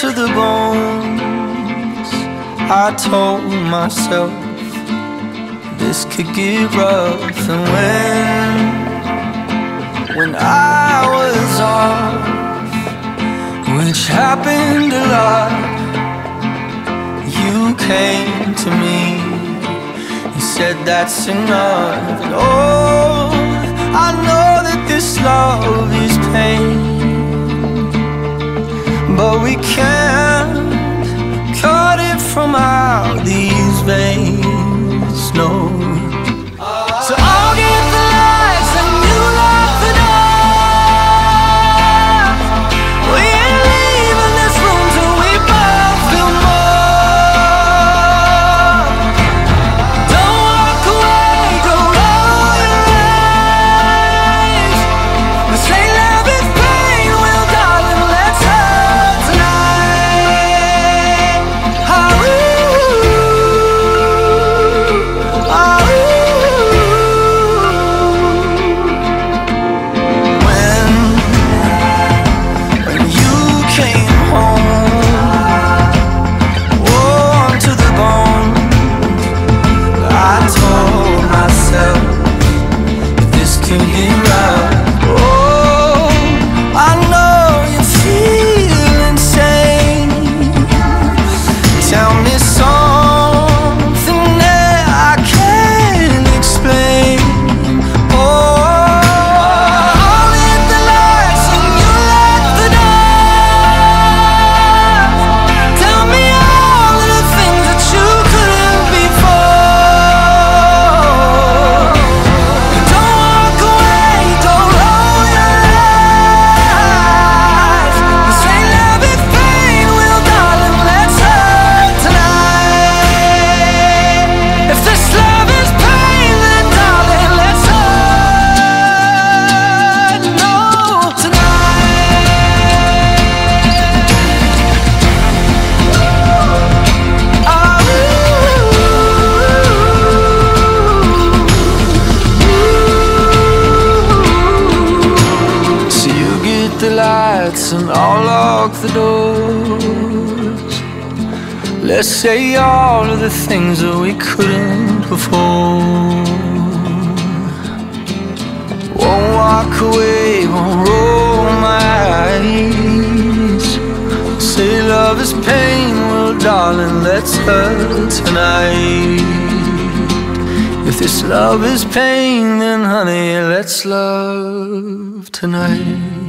to the bones. I told myself this could get rough, and when when I was off, which happened a lot, you came to me and said that's enough. And oh, I know that this love is pain. But we can't cut it from out these veins, this can get lights and I'll lock the doors. Let's say all of the things that we couldn't before. Won't walk away, won't roll my eyes. Say love is pain, well, darling, let's hurt tonight. If this love is pain, then honey, let's love tonight.